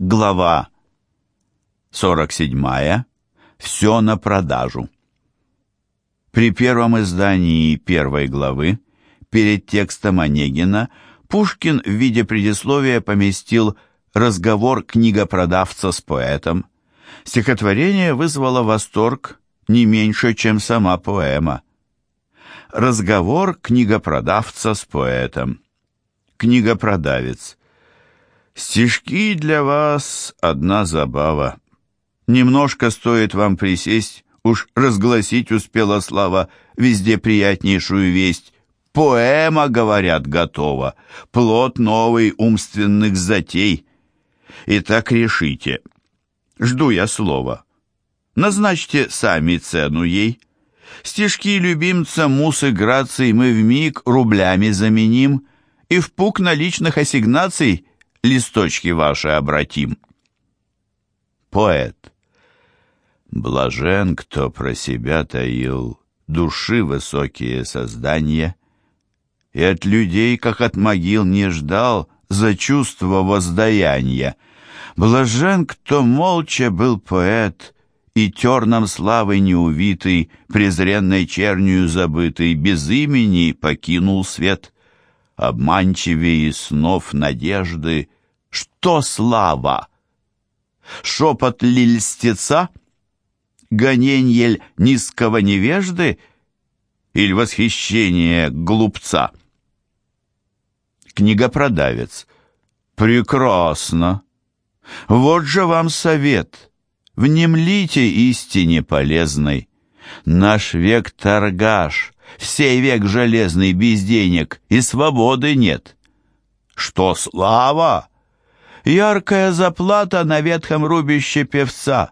Глава 47. Все на продажу. При первом издании первой главы, перед текстом Онегина, Пушкин в виде предисловия поместил разговор книгопродавца с поэтом. Стихотворение вызвало восторг не меньше, чем сама поэма. Разговор книгопродавца с поэтом. Книгопродавец. Стишки для вас одна забава. Немножко стоит вам присесть, уж разгласить успела слава везде приятнейшую весть. Поэма, говорят, готова, плод новый умственных затей. Итак, решите. Жду я слова. Назначьте сами цену ей. Стишки любимца Мусы Граций мы вмиг рублями заменим, и в пук наличных ассигнаций листочки ваши обратим. Поэт. Блажен, кто про себя таил души высокие создания, и от людей, как от могил, не ждал за чувство воздаяния. Блажен, кто молча был поэт, и терном славы неувитый, презренной чернью забытый, без имени покинул свет. Обманчивее снов надежды, что слава? Шепот лильстеца? Гоненьель низкого невежды? Или восхищение глупца? Книгопродавец. Прекрасно. Вот же вам совет. Внемлите истине полезной. Наш век торгаш, всей век железный без денег, и свободы нет. Что слава? Яркая заплата на ветхом рубище певца.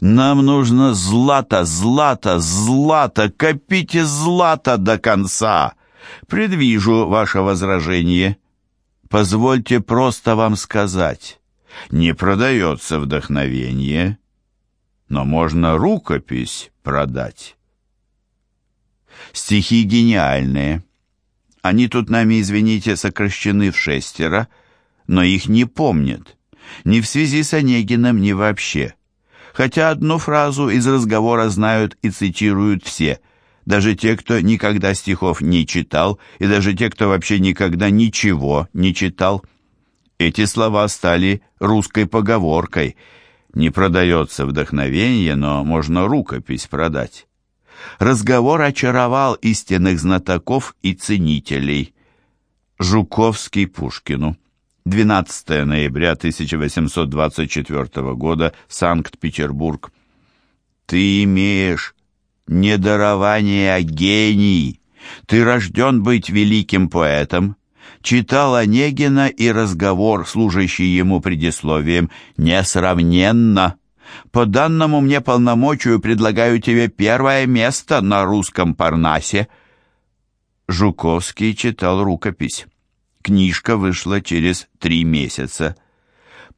Нам нужно злато, злато, злато, копите злато до конца. Предвижу ваше возражение. Позвольте просто вам сказать. Не продается вдохновение, но можно рукопись продать. Стихи гениальные. Они тут нами, извините, сокращены в шестеро, но их не помнят. Ни в связи с Онегиным, ни вообще. Хотя одну фразу из разговора знают и цитируют все, даже те, кто никогда стихов не читал, и даже те, кто вообще никогда ничего не читал. Эти слова стали русской поговоркой. Не продается вдохновение, но можно рукопись продать. Разговор очаровал истинных знатоков и ценителей. Жуковский Пушкину. 12 ноября 1824 года, Санкт-Петербург. Ты имеешь не дарование, а гений. Ты рожден быть великим поэтом. Читал Онегина и разговор, служащий ему предисловием, несравненно. По данному мне полномочию предлагаю тебе первое место на русском Парнасе. Жуковский читал рукопись. Книжка вышла через три месяца.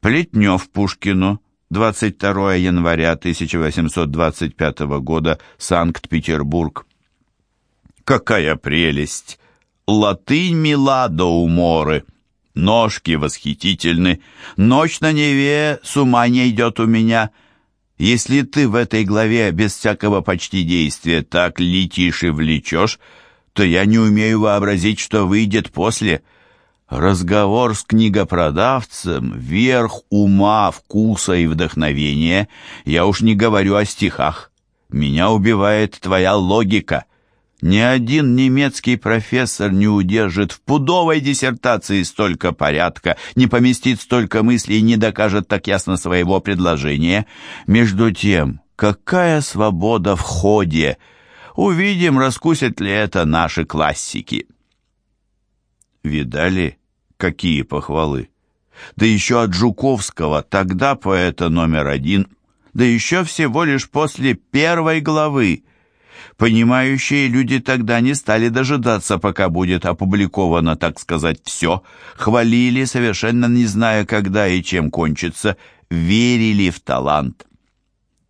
Плетнев Пушкину, 22 января 1825 года, Санкт-Петербург. Какая прелесть! Латынь мила до уморы. Ножки восхитительны. Ночь на Неве с ума не идет у меня. Если ты в этой главе без всякого почти действия так летишь и влечешь, то я не умею вообразить, что выйдет после — Разговор с книгопродавцем — верх ума, вкуса и вдохновения. Я уж не говорю о стихах. Меня убивает твоя логика. Ни один немецкий профессор не удержит в пудовой диссертации столько порядка, не поместит столько мыслей и не докажет так ясно своего предложения. Между тем, какая свобода в ходе! Увидим, раскусят ли это наши классики. Видали, какие похвалы? Да еще от Жуковского, тогда поэта номер один, да еще всего лишь после первой главы. Понимающие люди тогда не стали дожидаться, пока будет опубликовано, так сказать, все. Хвалили, совершенно не зная, когда и чем кончится, верили в талант.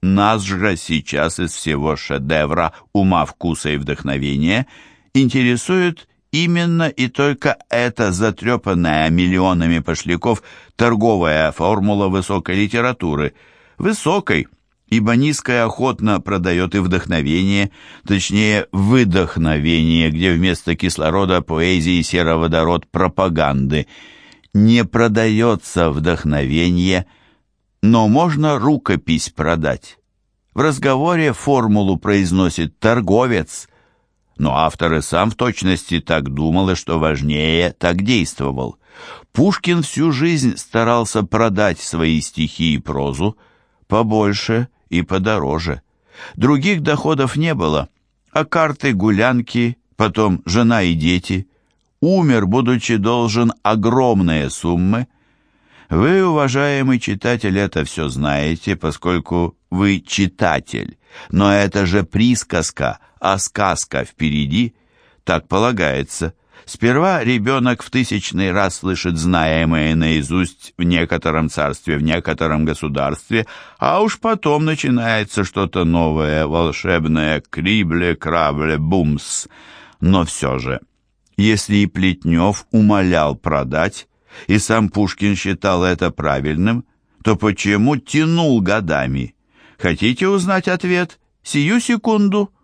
Нас же сейчас из всего шедевра ума, вкуса и вдохновения интересует именно и только эта затрепанная миллионами пошляков торговая формула высокой литературы. Высокой, ибо низкая охотно продает и вдохновение, точнее, выдохновение, где вместо кислорода поэзии сероводород пропаганды. Не продается вдохновение, но можно рукопись продать. В разговоре формулу произносит торговец, но автор и сам в точности так думал и, что важнее, так действовал. Пушкин всю жизнь старался продать свои стихи и прозу побольше и подороже. Других доходов не было, а карты, гулянки, потом жена и дети. Умер, будучи должен огромные суммы. Вы, уважаемый читатель, это все знаете, поскольку вы читатель. Но это же присказка, а сказка впереди. Так полагается. Сперва ребенок в тысячный раз слышит знаемое наизусть в некотором царстве, в некотором государстве, а уж потом начинается что-то новое, волшебное, крибле, крабле, бумс. Но все же, если и Плетнев умолял продать, и сам Пушкин считал это правильным, то почему тянул годами? Хотите узнать ответ? Сию секунду –